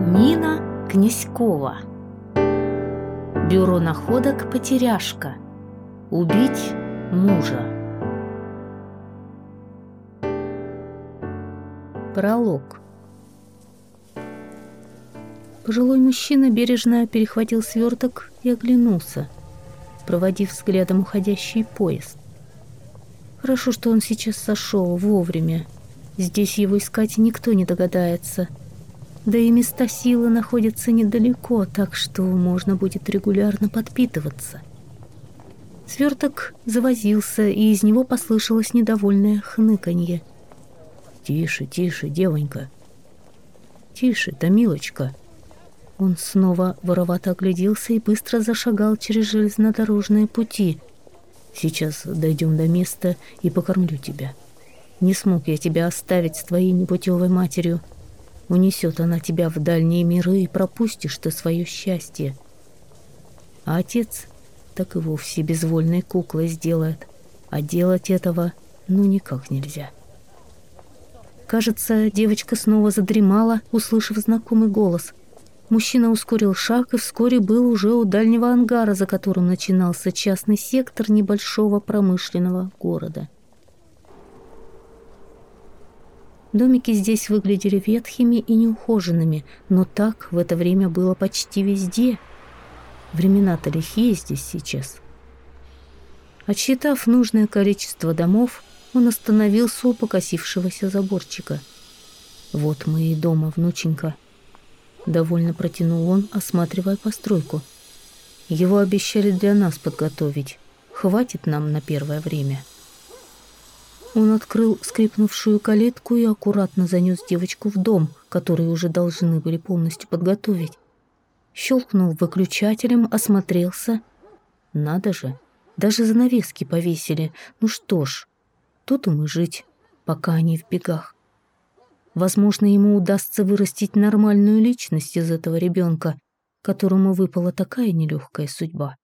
Нина Князькова. Бюро находок «Потеряшка» Убить мужа. Пролог. Пожилой мужчина бережно перехватил сверток и оглянулся, проводив взглядом уходящий поезд. Хорошо, что он сейчас сошел вовремя. Здесь его искать никто не догадается — да и места силы находятся недалеко, так что можно будет регулярно подпитываться. Сверток завозился, и из него послышалось недовольное хныканье. «Тише, тише, девонька! Тише, Томилочка!» Он снова воровато огляделся и быстро зашагал через железнодорожные пути. «Сейчас дойдем до места и покормлю тебя. Не смог я тебя оставить с твоей непутевой матерью». Унесет она тебя в дальние миры, и пропустишь ты свое счастье. А отец так и вовсе безвольной куклой сделает, а делать этого ну никак нельзя. Кажется, девочка снова задремала, услышав знакомый голос. Мужчина ускорил шаг и вскоре был уже у дальнего ангара, за которым начинался частный сектор небольшого промышленного города. Домики здесь выглядели ветхими и неухоженными, но так в это время было почти везде. Времена-то лихие здесь сейчас. Отсчитав нужное количество домов, он остановился у покосившегося заборчика. «Вот мы и дома, внученька», — довольно протянул он, осматривая постройку. «Его обещали для нас подготовить. Хватит нам на первое время». Он открыл скрипнувшую калитку и аккуратно занес девочку в дом, который уже должны были полностью подготовить. Щелкнул выключателем, осмотрелся. Надо же, даже занавески повесили. Ну что ж, тут им и жить, пока они в бегах. Возможно, ему удастся вырастить нормальную личность из этого ребенка, которому выпала такая нелегкая судьба.